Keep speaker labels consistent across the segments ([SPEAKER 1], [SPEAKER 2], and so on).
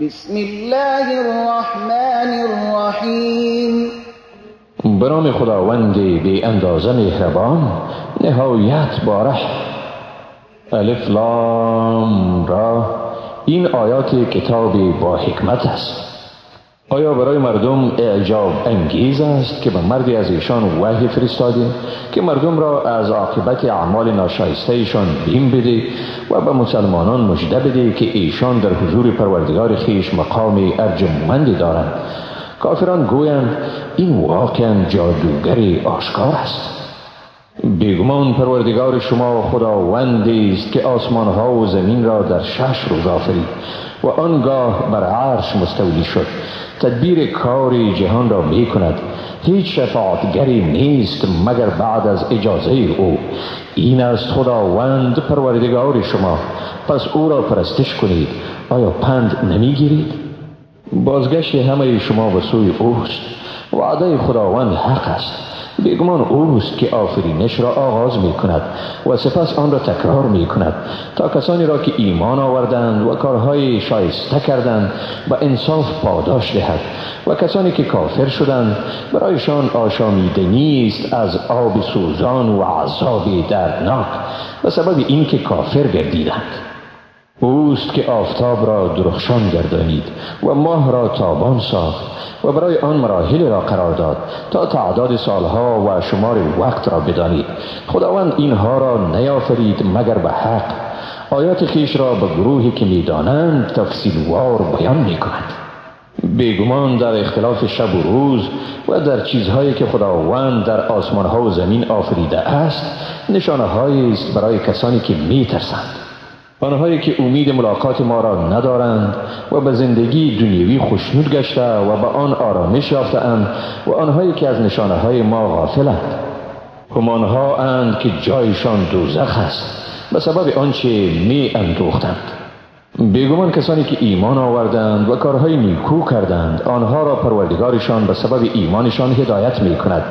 [SPEAKER 1] بسم الله الرحمن الرحیم
[SPEAKER 2] به نام خداوند بی اندازه مهربان نهایت باره الف لام را. این آیات کتاب با حکمت است. آیا برای مردم اعجاب انگیز است که به مردی از ایشان وحی فرستادیم که مردم را از عاقبت اعمال ناشایسته ایشان بیم بده و به مسلمانان مجده بده که ایشان در حضور پروردگار خیش مقام ارجمندی دارند؟ کافران گویند این واقعا جادوگر آشکار است. بیگمان پروردگار شما خداوندی است که آسمان ها و زمین را در شش روز آفرید. و آنگاه بر عرش مستولی شد. تدبیر کار جهان را می کند هیچ شفاعتگری نیست مگر بعد از اجازه او. این است خداوند پروردگار شما. پس او را پرستش کنید. آیا پند نمی‌گیرید؟ بازگشت همه شما به سوی اوست. وعده خداوند حق است. بیگمان اوست که آفرینش را آغاز می کند و سپس آن را تکرار می کند تا کسانی را که ایمان آوردند و کارهای شایسته کردند و انصاف پاداش دهد و کسانی که کافر شدند برایشان آشامیدنی است از آب سوزان و عذاب دردناک و سبب اینکه کافر گردیدند. اوست که آفتاب را درخشان گردانید و ماه را تابان ساخت و برای آن مراحل را قرار داد تا تعداد سالها و شمار وقت را بدانید. خداوند اینها را نیافرید مگر به حق. آیات خیش را به گروهی که می‌دانند تفصیلوار بیان می کند بیگمان در اختلاف شب و روز و در چیزهایی که خداوند در آسمان ها و زمین آفریده است نشانه است برای کسانی که می ترسند آنهایی که امید ملاقات ما را ندارند و به زندگی دنیوی خوشنود گشته و به آن آرامش اند و آنهایی که از نشانه های ما غافلند. هم آنها اند که جایشان دوزخ است. به سبب آنچه می اندوختند. بیگمان کسانی که ایمان آوردند و کارهای نیکو کردند آنها را پروردگارشان به سبب ایمانشان هدایت می کند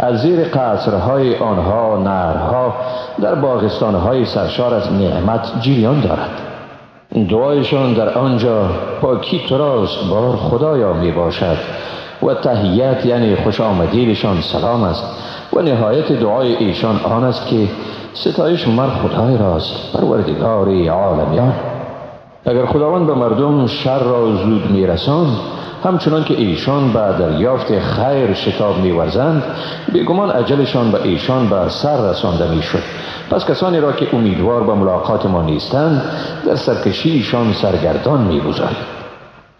[SPEAKER 2] از زیر قصرهای آنها نرها در باغستانهای سرشار از نعمت جریان دارد. دعایشان در آنجا پاکی تراست بار خدایا می باشد و تهیت یعنی خوش آمدیدشان سلام است و نهایت دعای ایشان آن است که ستایش مر خدای راست پروردگار عالمیان. اگر خداوند به مردم شر را زود میرسان همچنان که ایشان به دریافت خیر شتاب میورزند بیگمان عجلشان به ایشان به سر رسانده می‌شد. پس کسانی را که امیدوار به ملاقات ما نیستند در سرکشی ایشان سرگردان می‌گذارید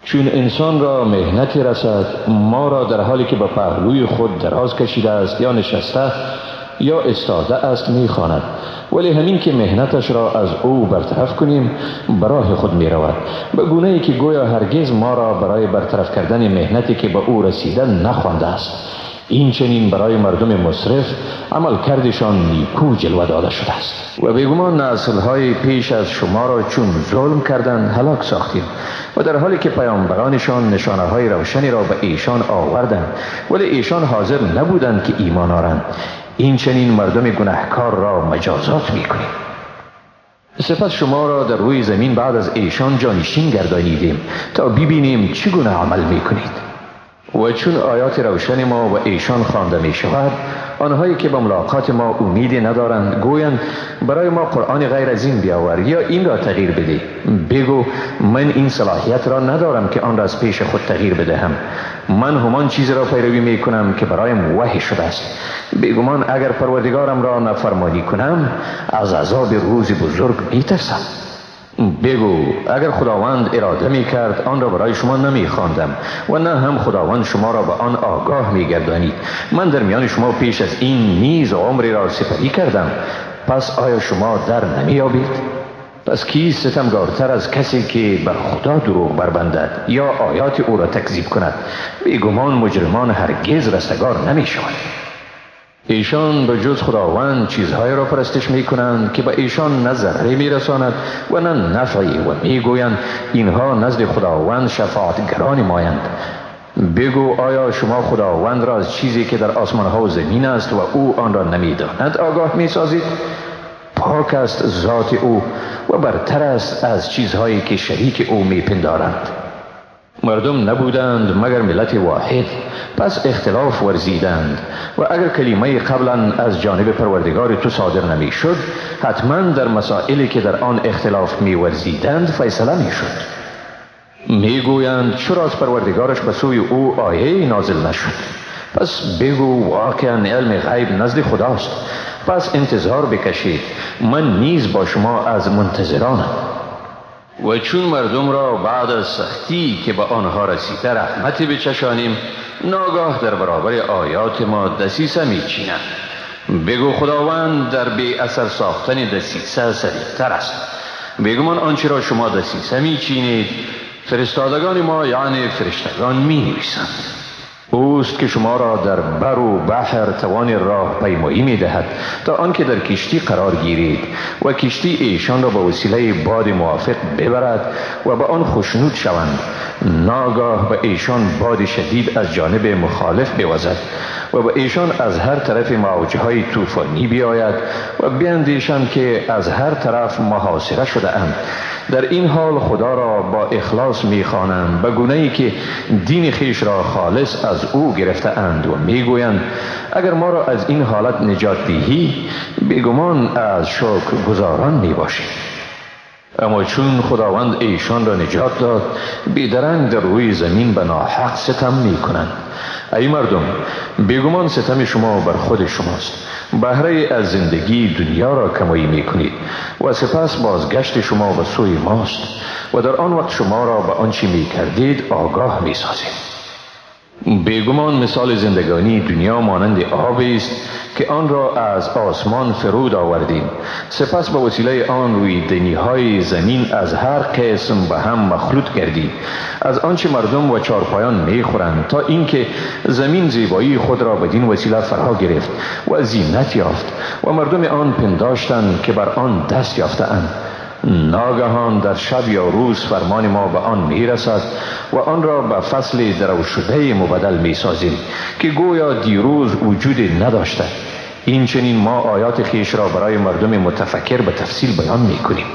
[SPEAKER 2] چون انسان را مهنتی رسد ما را در حالی که به پهلوی خود دراز کشیده است یا نشسته یا استاده است می‌خواند. ولی همین که مهنتش را از او برطرف کنیم برای خود می رود به گونه ای که گویا هرگز ما را برای برطرف کردن مهنتی که به او رسیده نخوانده است. این چنین برای مردم مصرف عمل کردشان نیکو جلوه داده شده است. و بیگمان نسل های پیش از شما را چون ظلم کردند هلاک ساختیم و در حالی که پیامبرانشان نشانه های روشنی را به ایشان آوردند. ولی ایشان حاضر نبودند که ایمان آرند. این چنین مردم گناهکار را مجازات می کنیم سپس شما را در روی زمین بعد از ایشان جانشین گردانیدیم تا ببینیم چگونه عمل می کنید و چون آیات روشن ما و ایشان خوانده می شود آنهایی که به ملاقات ما امیدی ندارند گویند برای ما قرآن غیر از این بیاور یا این را تغییر بده بگو من این صلاحیت را ندارم که آن را از پیش خود تغییر بدهم. من همان چیز را پیروی می کنم که برایم وحی شده است. بگمان اگر پروردگارم را نفرمانی کنم از عذاب روز بزرگ می ترسم. بگو اگر خداوند اراده می کرد آن را برای شما نمی خواندم و نه هم خداوند شما را به آن آگاه می گردانید من در میان شما پیش از این نیز عمری را سپری کردم. پس آیا شما در نمی آبید؟ پس کی ستمگارتر از کسی که بر خدا دروغ بربندد یا آیات او را تکذیب کند؟ بیگمان مجرمان هرگز رستگار نمی شود ایشان به جز خداوند چیزهای را پرستش می کنند که به ایشان نه ضرری می رساند و نه نفعی و می گویند اینها نزد خداوند شفاعتگران مایند. بگو آیا شما خداوند را از چیزی که در آسمان ها و زمین است و او آن را نمی‌داند آگاه می سازید پاک است ذات او و برتر است از چیزهایی که شریک او می پندارند مردم نبودند مگر ملت واحد پس اختلاف ورزیدند و اگر کلمه قبلا از جانب پروردگار تو صادر نمی شد حتما در مسائلی که در آن اختلاف می ورزیدند فیصله می شد می گویند چرا از پروردگارش به سوی او آیه نازل نشد. پس بگو واقعا علم غیب نزد خداست. پس انتظار بکشید. من نیز با شما از منتظرانم. و چون مردم را بعد از سختی که به آنها رسیده رحمتی بچشانیم ناگاه در برابر آیات ما دسیسه میچینند بگو خداوند در بی اثر ساختن دسیسه سریعتر است. بگمان آنچه را شما دسیسه میچینید فرستادگان ما یعنی فرشتگان می نویسند اوست که شما را در بر و بحر توان راه پیمایی می دهد تا آنکه در کشتی قرار گیرید و کشتی ایشان را به وسیله باد موافق ببرد و به آن خوشنود شوند. ناگاه به ایشان باد شدید از جانب مخالف بوزد و به ایشان از هر طرف موجهای طوفانی بیاید و بیندیشند که از هر طرف محاصره شده اند. در این حال خدا را با اخلاص می‌خوانند به گونه ای که دین خیش را خالص از او گرفته اند و می‌گویند اگر ما را از این حالت نجات دهی بگمان از شکر گذاران می اما چون خداوند ایشان را نجات داد بیدرنگ در روی زمین به ناحق ستم می کنند ای مردم بیگمان ستم شما بر خود شماست. بهره از زندگی دنیا را کمایی می کنید و سپس بازگشت شما به سوی ماست و در آن وقت شما را به آنچه می کردید آگاه می سازید بیگمان مثال زندگانی دنیا مانند آبی است که آن را از آسمان فرود آوردیم. سپس به وسیله آن روی دنی های زمین از هر قسم به هم مخلوط کردیم. از آنچه مردم و چارپایان می خورند تا اینکه زمین زیبایی خود را بدین وسیله فرا گرفت و زینت یافت و مردم آن پنداشتند که بر آن دست یافتند ناگهان در شب یا روز فرمان ما به آن می رسد و آن را به فصل درو شده مبدل می سازیم که گویا دیروز وجود نداشته. این چنین ما آیات خیش را برای مردم متفکر به تفصیل بیان می کنیم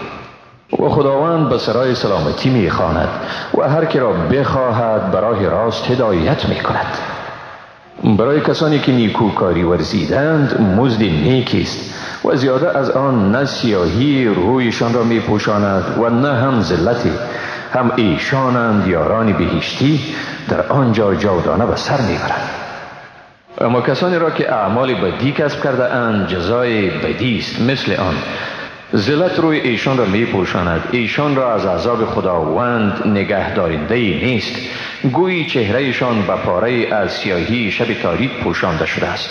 [SPEAKER 2] و خداوند به سرای سلامتی می خواند و هر که را بخواهد برای راست هدایت می کند برای کسانی که نیکوکاری ورزیدند مزد نیکی است و زیاده از آن نه سیاهی رویشان را می پوشاند و نه هم ذلتی. هم ایشانند یاران بهشتی در آنجا جاودانه به سر می‌برند. اما کسانی را که اعمال بدی کسب کرده اند جزای بدی است مثل آن. ذلت روی ایشان را می پوشاند ایشان را از عذاب خداوند نگه دارنده نیست. گویی چهرهشان به پاره از سیاهی شب تاریک پوشانده شده است.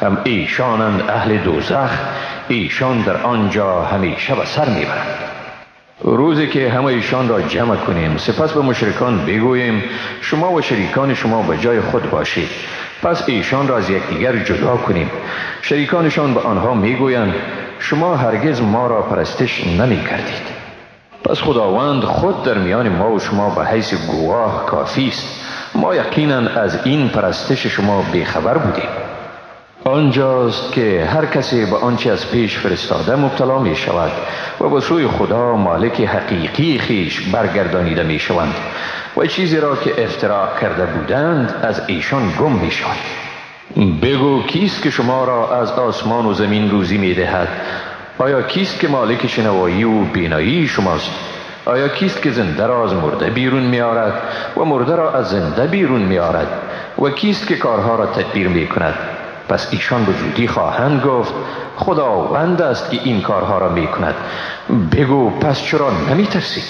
[SPEAKER 2] هم ایشانند اهل دوزخ ایشان در آنجا همیشه به سر می‌برند. روزی که همه ایشان را جمع کنیم سپس به مشرکان بگوییم شما و شریکان شما به جای خود باشید. پس ایشان را از یکدیگر جدا کنیم. شریکانشان به آنها می‌گویند شما هرگز ما را پرستش نمی کردید پس خداوند خود در میان ما و شما به حیث گواه کافی است. ما یقینا از این پرستش شما بیخبر بودیم. آنجاست که هر کسی به آنچه از پیش فرستاده مبتلا می شود و به سوی خدا مالک حقیقی خیش برگردانیده می شوند و چیزی را که افتراع کرده بودند از ایشان گم می شود. بگو کیست که شما را از آسمان و زمین روزی می دهد؟ آیا کیست که مالک شنوایی و بینایی شماست؟ آیا کیست که زنده را از مرده بیرون می آرد و مرده را از زنده بیرون می آرد؟ و کیست که کارها را تدبیر می کند؟ پس ایشان به زودی خواهند گفت خداوند است که این کارها را می کند بگو پس چرا نمی ترسی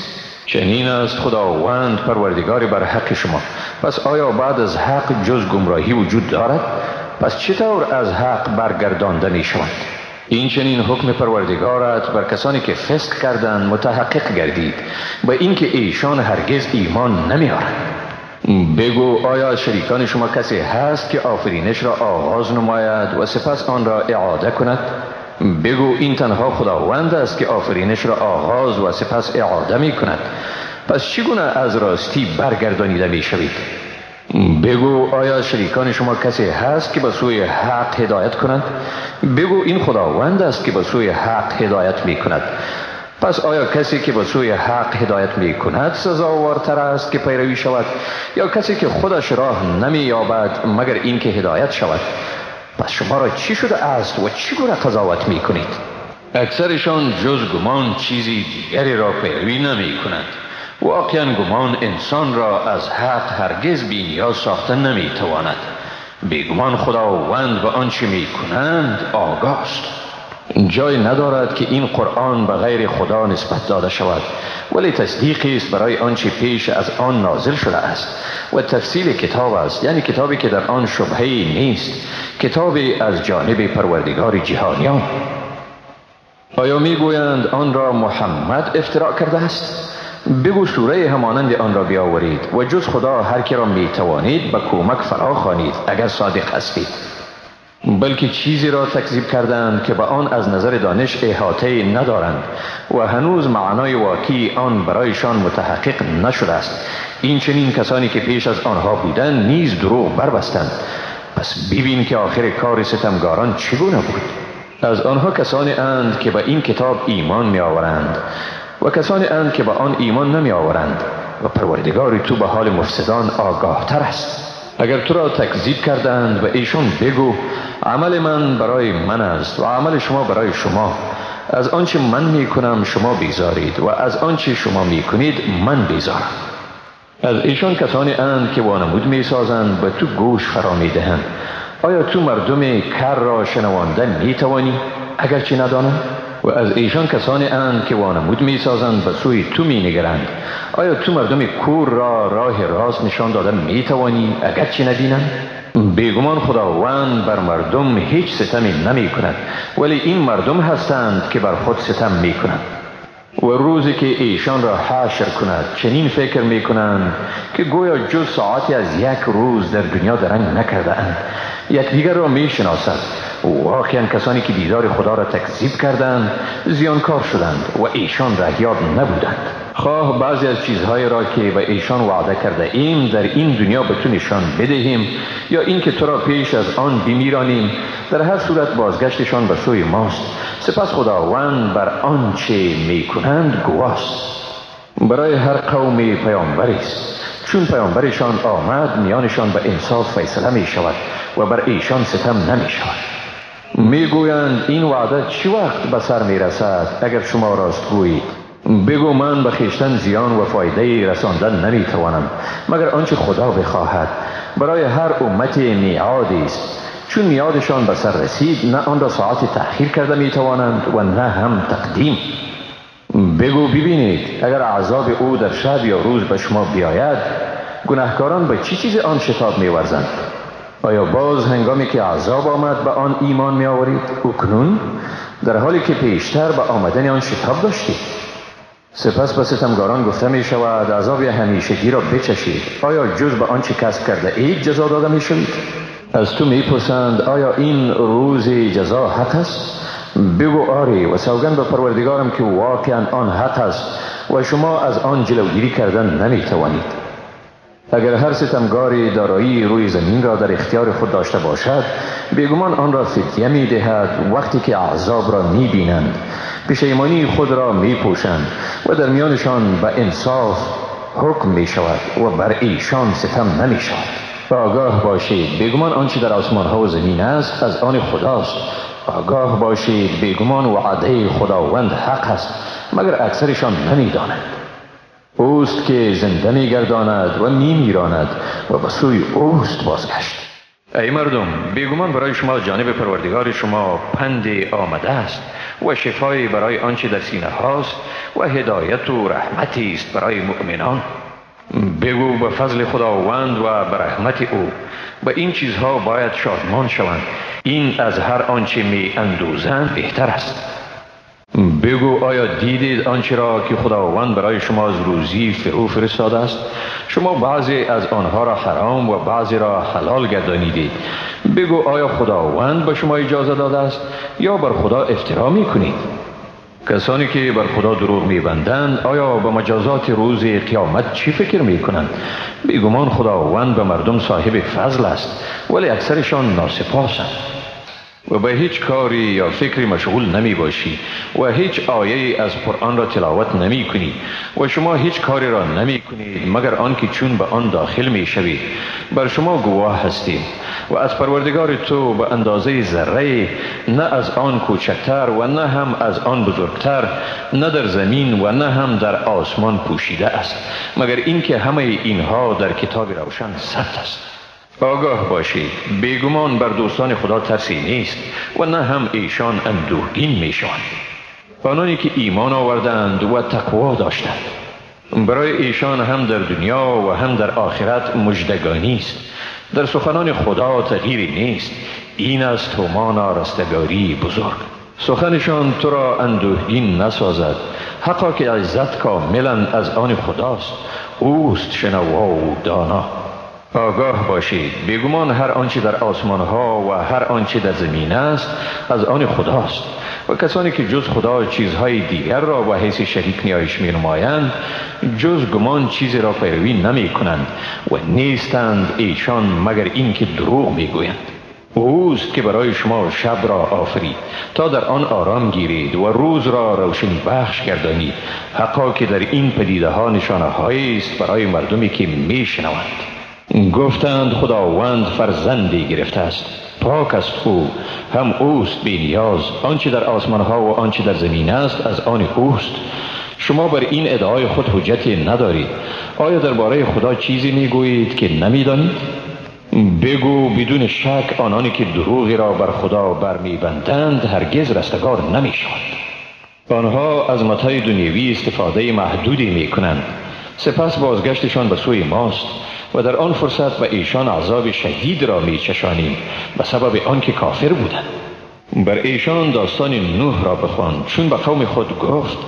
[SPEAKER 2] چنین است خداوند پروردگاری بر حق شما. پس آیا بعد از حق جز گمراهی وجود دارد؟ پس چطور از حق برگردانده می شوند این چنین حکم پروردگارت بر کسانی که فسق کردند متحقق گردید. به اینکه ایشان هرگز ایمان نمیارند. بگو آیا شریکان شما کسی هست که آفرینش را آغاز نماید و سپس آن را اعاده کند؟ بگو این تنها خداوند است که آفرینش را آغاز و سپس اعاده می کند. پس چگونه از راستی برگردانیده می شوید؟ بگو آیا شریکان شما کسی هست که به سوی حق هدایت کند؟ بگو این خداوند است که به سوی حق هدایت می کند. پس آیا کسی که به سوی حق هدایت می کند سزاوارتر است که پیروی شود؟ یا کسی که خودش راه نمی یابد مگر اینکه هدایت شود؟ پس شما را چی شده است و چگونه قضاوت می کنید اکثرشان جز گمان چیزی دیگری را پیروی نمی کند واقعا گمان انسان را از حق هرگز بی نیاز ساخته نمی تواند بیگمان خداوند به آنچه می کنند آگاست. جای ندارد که این قرآن به غیر خدا نسبت داده شود. ولی تصدیقی است برای آنچه پیش از آن نازل شده است. و تفصیل کتاب است. یعنی کتابی که در آن شبهه نیست. کتابی از جانب پروردگار جهانیان. آیا می‌گویند آن را محمد افتراع کرده است؟ بگو سوره همانند آن را بیاورید. و جز خدا هر کی را می توانید به کمک فرا خوانید اگر صادق هستید. بلکه چیزی را تکذیب کردند که به آن از نظر دانش احاطه ندارند و هنوز معنای واقعی آن برایشان متحقق نشده است. این چنین کسانی که پیش از آنها بودند نیز دروغ بربستند. پس ببین که آخر کار ستمگاران چگونه بود. از آنها کسانی اند که به این کتاب ایمان می آورند و کسانی اند که به آن ایمان نمی آورند و پروردگار تو به حال مفسدان آگاه تر است. اگر تو را تکذیب کردند و ایشون بگو عمل من برای من است و عمل شما برای شما. از آنچه من می کنم شما بیزارید و از آنچه شما می کنید من بیزارم. از ایشان کسانی اند که وانمود می سازند به تو گوش فرا می دهند آیا تو مردم کر را شنوانده می توانی اگرچه ندانند و از ایشان کسانی اند که وانمود می سازند به سوی تو می نگرند آیا تو مردم کور را راه راست نشان داده می توانی اگرچه ندینند بیگمان خداوند بر مردم هیچ ستمی نمی کند ولی این مردم هستند که بر خود ستم می کنند. و روزی که ایشان را حشر کند چنین فکر می کنند که گویا جز ساعتی از یک روز در دنیا درنگ نکرده اند. دیگر را می شناسند واقعا کسانی که دیدار خدا را تکذیب کردند زیانکار شدند و ایشان رهیاب نبودند. خواه بعضی از چیزهای را که به ایشان وعده کرده ایم در این دنیا به تو نشان بدهیم یا اینکه تو را پیش از آن بمیرانیم در هر صورت بازگشتشان به سوی ماست. سپس خداوند بر آنچه می کنند گواست. برای هر قومی پیامبری است چون پیامبرشان آمد میانشان به انصاف فیصله می شود و بر ایشان ستم نمی شود می گویند این وعده چی وقت به سر می رسد اگر شما راست گویید بگو من به خیشتن زیان و فایده رساندن نمی توانم مگر آنچه خدا بخواهد برای هر امت میعادی است. چون میادشان به سر رسید نه آن را ساعت تأخیر کرده می توانند و نه هم تقدیم. بگو ببینید اگر عذاب او در شب یا روز به شما بیاید گناهکاران به چی چیز آن شتاب می ورزند آیا باز هنگامی که عذاب آمد به آن ایمان می آورید اکنون در حالی که پیشتر به آمدن آن شتاب داشتید. سپس به ستمگاران گفته می شود عذاب همیشگی را بچشید. آیا جز به آنچه کسب کرده اید جزا داده می شوید از تو می پرسند آیا این روز جزا حق است؟ بگو آری و سوگن به پروردگارم که واقعا آن حق است و شما از آن جلوگیری کردن نمی توانید اگر هر ستمگاری دارایی روی زمین را در اختیار خود داشته باشد بیگمان آن را فتیه می دهد وقتی که عذاب را می بینند پشیمانی خود را می پوشند و در میانشان به انصاف حکم می شود و بر ایشان ستم نمی شود آگاه باشید بیگمان آنچه در آسمان ها و زمین است از آن خداست. آگاه باشید بیگمان وعده خداوند حق است مگر اکثرشان نمی دانند اوست که زنده می گرداند و می میراند و به سوی اوست بازگشت. ای مردم بیگمان برای شما جانب پروردگار شما پند آمده است و شفای برای آنچه در سینه هاست و هدایت و رحمتی است برای مؤمنان. بگو به فضل خداوند و به رحمت او به این چیزها باید شادمان شوند. این از هر آنچه می اندوزند بهتر است. بگو آیا دیدید آنچه را که خداوند برای شما از روزی فرو فرستاده است؟ شما بعضی از آنها را حرام و بعضی را حلال گردانیدید. بگو آیا خداوند به شما اجازه داده است یا بر خدا افترا می کنید کسانی که بر خدا دروغ میبندند آیا به مجازات روز قیامت چی فکر می‌کنند؟ بیگمان خداوند به مردم صاحب فضل است ولی اکثرشان ناسپاسند و به هیچ کاری یا فکری مشغول نمی باشی و هیچ آیه از قرآن را تلاوت نمی کنی و شما هیچ کاری را نمی کنید مگر آنکه چون به آن داخل می شوید بر شما گواه هستیم و از پروردگار تو به اندازه ذره نه از آن کوچکتر و نه هم از آن بزرگتر نه در زمین و نه هم در آسمان پوشیده است مگر اینکه همه اینها در کتاب روشن ثبت است. آگاه باشید. بیگمان بر دوستان خدا ترسی نیست و نه هم ایشان اندوهگین می‌شوند. آنانی که ایمان آوردند و تقوا داشتند. برای ایشان هم در دنیا و هم در آخرت مجدگانی است. در سخنان خدا تغییری نیست. این است تومانا رستگاری بزرگ. سخنشان تو را اندوهگین نسازد. حقا که عزت کاملا از آن خداست. اوست شنوا و دانا. آگاه باشید. بیگمان هر آنچه در آسمان ها و هر آنچه در زمین است از آن خداست. و کسانی که جز خدا چیزهای دیگر را و حیث شریک نیایش می نمایند جز گمان چیزی را پیروی نمی کنند و نیستند ایشان مگر اینکه دروغ می گویند اوست که برای شما شب را آفرید تا در آن آرام گیرید و روز را روشنی بخش گردانید. حقا که در این پدیده ها نشانه است برای مردمی که می شنوند گفتند خداوند فرزندی گرفته است. پاک است او. هم اوست بی آنچه در آسمان ها و آنچه در زمین است از آن اوست. شما بر این ادعای خود حجتی ندارید. آیا درباره خدا چیزی می‌گویید که نمی‌دانید؟ بگو بدون شک آنانی که دروغی را بر خدا برمیبندند هرگز رستگار نمی‌شوند. آنها از متای دنیوی استفاده محدودی می کنند سپس بازگشتشان به سوی ماست. و در آن فرصت به ایشان عذاب شدید را می چشانیم به سبب آنکه کافر بودند. بر ایشان داستان نوح را بخوان چون به قوم خود گفت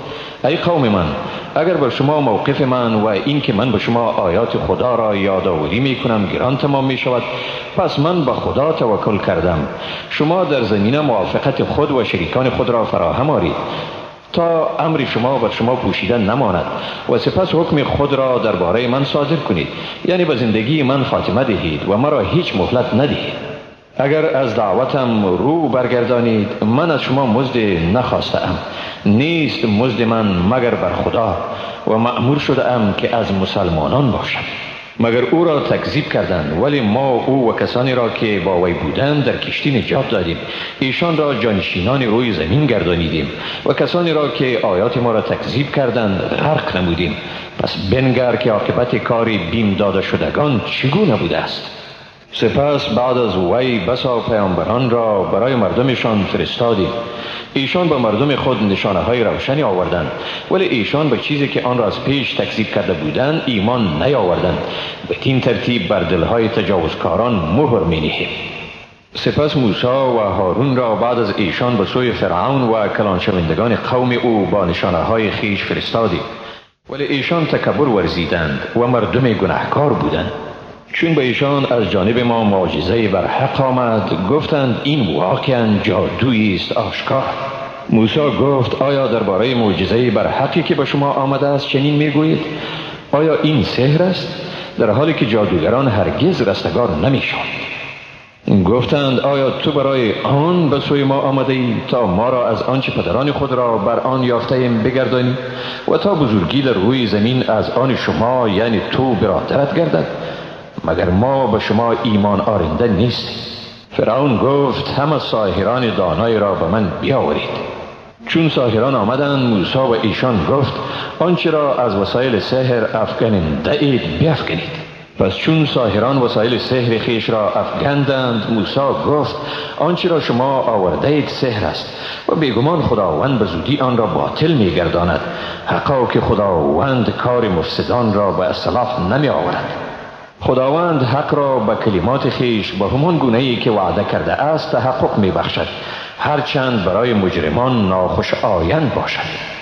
[SPEAKER 2] ای قوم من اگر بر شما موقف من و اینکه من به شما آیات خدا را یادآوری می کنم گران تمام می شود پس من به خدا توکل کردم. شما در زمینه موافقت خود و شریکان خود را فراهم آرید. تا امر شما بر شما پوشیده نماند و سپس حکم خود را درباره من صادر کنید. یعنی به زندگی من خاتمه دهید و مرا هیچ مهلت ندهید. اگر از دعوتم رو برگردانید من از شما مزد نخواستم نیست مزد من مگر بر خدا و معمور شده ام که از مسلمانان باشم. مگر او را تکذیب کردند؟ ولی ما او و کسانی را که با وی بودند در کشتی نجات دادیم. ایشان را جانشینان روی زمین گردانیدیم و کسانی را که آیات ما را تکذیب کردند غرق نمودیم پس بنگر که عاقبت کاری بیم داده شدگان چگونه بوده است؟ سپس بعد از وی بسا پیامبران را برای مردمشان فرستادیم. ایشان به مردم خود نشانه های روشنی آوردند ولی ایشان به چیزی که آن را از پیش تکذیب کرده بودند ایمان نیاوردند. به این ترتیب بر دلهای تجاوزکاران مهر می نهیم سپس موسی و هارون را بعد از ایشان به سوی فرعون و کلان شوندگان قوم او با نشانه های خیش فرستادیم. ولی ایشان تکبر ورزیدند و مردم گناهکار بودند. چون به ایشان از جانب ما معجزه بر حق آمد گفتند این واقعا جادویی است آشکار. موسی گفت آیا درباره معجزه بر حقی که به شما آمده است چنین می‌گویید؟ آیا این سحر است؟ در حالی که جادوگران هرگز رستگار نمی‌شوند. گفتند آیا تو برای آن به سوی ما آمده ای تا ما را از آنچه پدران خود را بر آن یافته ایم بگردانی و تا بزرگی در روی زمین از آن شما یعنی تو برادرت گردد؟ مگر ما به شما ایمان آرنده نیستیم؟ فرعون گفت همه ساهران دانای را به من بیاورید. چون ساهران آمدند موسی و ایشان گفت آنچه را از وسایل سحر افکننده اید بیافکنید پس چون ساهران وسایل سحر خیش را افگندند موسی گفت آنچه را شما آورده اید سحر است و بیگمان خداوند به زودی آن را باطل می گرداند حقا که خداوند کار مفسدان را به اصلاف نمی آورد خداوند حق را به کلمات خیش به همان گونه ای که وعده کرده است تحقق می بخشد هرچند برای مجرمان ناخوش آیند باشد.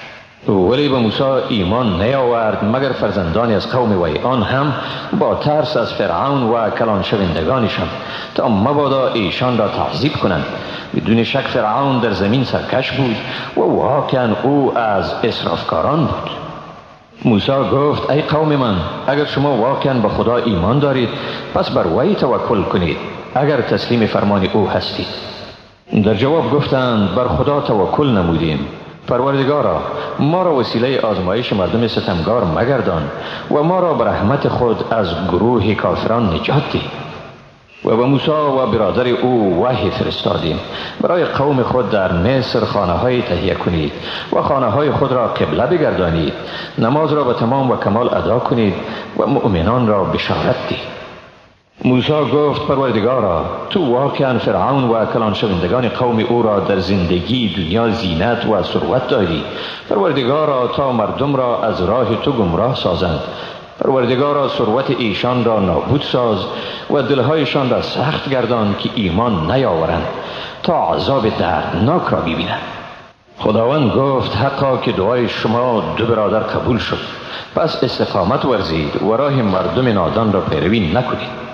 [SPEAKER 2] ولی به موسی ایمان نیاورد مگر فرزندانی از قوم وی آن هم با ترس از فرعون و کلان شوندگانشان. تا مبادا ایشان را تعذیب کنند. بدون شک فرعون در زمین سرکش بود و واقعا او از اسرافکاران بود. موسی گفت ای قوم من اگر شما واقعا به خدا ایمان دارید پس بر وی توکل کنید اگر تسلیم فرمان او هستید. در جواب گفتند بر خدا توکل نمودیم. پروردگارا ما را وسیله آزمایش مردم ستمگار مگردان و ما را به رحمت خود از گروه کافران نجات ده و به موسی و برادر او وحی فرستادیم. برای قوم خود در مصر خانه های تهیه کنید و خانه های خود را قبله بگردانید. نماز را به تمام و کمال ادا کنید و مؤمنان را بشارت دید موسی گفت پروردگارا تو واقعا فرعون و کلان شوندگان قوم او را در زندگی دنیا زینت و ثروت دادی پروردگارا تا مردم را از راه تو گمراه سازند پروردگارا ثروت ایشان را نابود ساز و دلهایشان را سخت گردان که ایمان نیاورند تا عذاب دردناک را ببینند. خداوند گفت حقا که دعای شما دو برادر قبول شد. پس استقامت ورزید و راه مردم نادان را پیروی نکنید.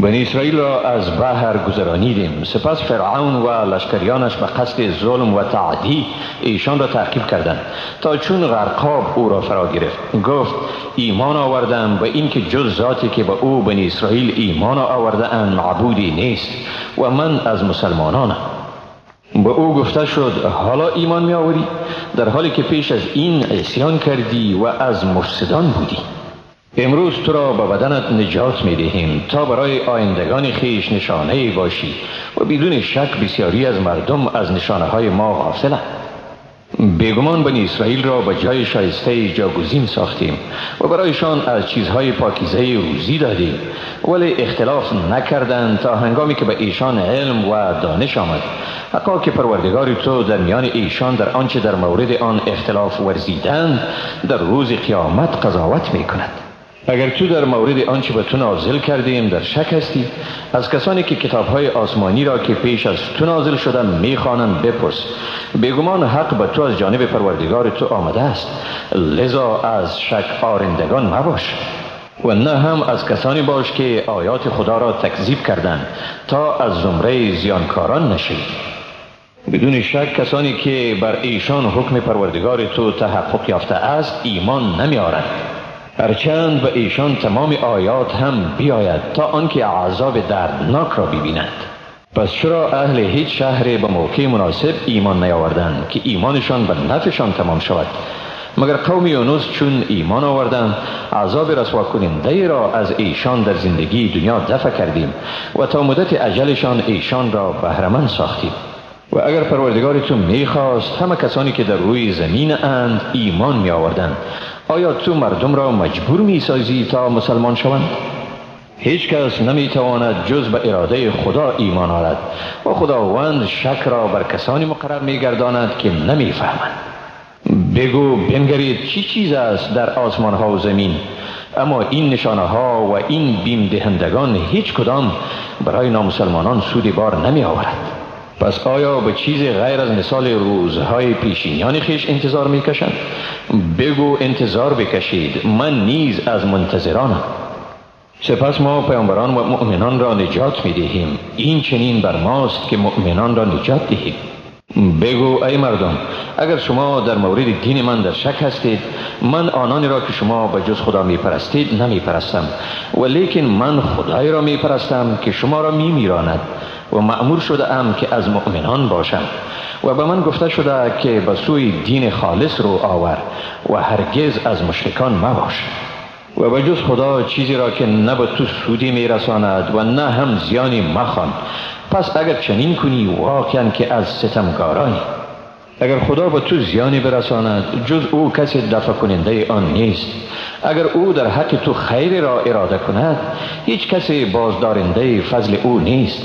[SPEAKER 2] بنی اسرائیل را از بحر گذرانیدیم سپس فرعون و لشکریانش به قصد ظلم و تعدی ایشان را تعقیب کردند تا چون غرقاب او را فرا گرفت گفت ایمان آوردم و اینکه جز ذاتی که به او بنی اسرائیل ایمان آورده اند معبودی نیست و من از مسلمانانم به او گفته شد حالا ایمان می آوری در حالی که پیش از این عصیان کردی و از مفسدان بودی امروز تو را به بدنت نجات می دهیم تا برای آیندگان خیش نشانه باشی و بدون شک بسیاری از مردم از نشانه های ما غافلند بیگمان بنی اسرائیل را به جای شایسته جاگزین ساختیم و برایشان از چیزهای پاکیزه روزی دادیم. ولی اختلاف نکردند تا هنگامی که به ایشان علم و دانش آمد. حقا که پروردگار تو در میان ایشان در آنچه در مورد آن اختلاف ورزیدند در روز قیامت قضاوت می کند اگر تو در مورد آنچه به تو نازل کردیم در شک هستی از کسانی که کتاب های آسمانی را که پیش از تو نازل شدن می‌خوانند بپرس. بگمان حق به تو از جانب پروردگار تو آمده است. لذا از شک آرندگان مباش. و نه هم از کسانی باش که آیات خدا را تکذیب کردند تا از زمره زیانکاران نشید بدون شک کسانی که بر ایشان حکم پروردگار تو تحقق یافته است ایمان نمی آرند هرچند به ایشان تمام آیات هم بیاید تا آنکه عذاب دردناک را ببینند پس چرا اهل هیچ شهر به موقع مناسب ایمان نیاوردند که ایمانشان به نفعشان تمام شود؟ مگر قوم یونس چون ایمان آوردند عذاب رسوا کننده را از ایشان در زندگی دنیا دفع کردیم و تا مدت اجلشان ایشان را بهرمند ساختیم؟ و اگر پروردگار تو می‌خواست همه کسانی که در روی زمین اند ایمان می آوردند آیا تو مردم را مجبور می سازی تا مسلمان شوند؟ هیچ کس نمی تواند جز به اراده خدا ایمان آرد و خداوند شک را بر کسانی مقرر می گرداند که نمی فهمند بگو بنگرید چی چیز است در آسمان ها و زمین. اما این نشانه ها و این بیم دهندگان هیچ کدام برای نامسلمانان سودی بار نمی آورد پس آیا به چیز غیر از مثال روزهای پیشینیان خیش انتظار می‌کشند بگو انتظار بکشید من نیز از منتظرانم. سپس ما پیامبران و مؤمنان را نجات می دهیم این چنین بر ماست که مؤمنان را نجات دهیم. بگو ای مردم اگر شما در مورد دین من در شک هستید من آنانی را که شما به جز خدا می پرستید نمی پرستم ولیکن من خدای را می پرستم که شما را می میراند و معمور شده ام که از مؤمنان باشم. و به من گفته شده که به سوی دین خالص رو آور و هرگز از مشرکان مباش. و به جز خدا چیزی را که نه به تو سودی می رساند و نه هم زیانی مخوان. پس اگر چنین کنی واقعا که از ستمگارانی اگر خدا به تو زیانی برساند جز او کسی دفع کننده آن نیست. اگر او در حق تو خیر را اراده کند هیچ کسی بازدارنده فضل او نیست.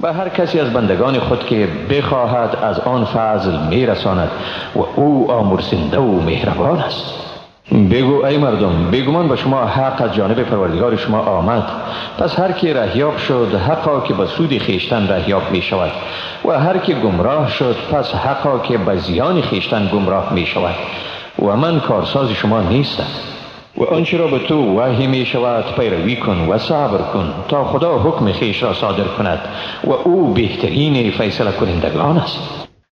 [SPEAKER 2] و هر کسی از بندگان خود که بخواهد از آن فضل میرساند و او آمرزنده و مهربان است. بگو ای مردم بگمان به شما حق از جانب پروردگار شما آمد. پس هر کی رهیاب شد حقا که به سود خیشتن رهیاب می شود و هر کی گمراه شد پس حقا که به زیان خیشتن گمراه می شود و من کارساز شما نیستم. و آنچه را به تو وحی می شود پیروی کن و صبر کن تا خدا حکم خیش را صادر کند. و او بهترین فیصله کنندگان است.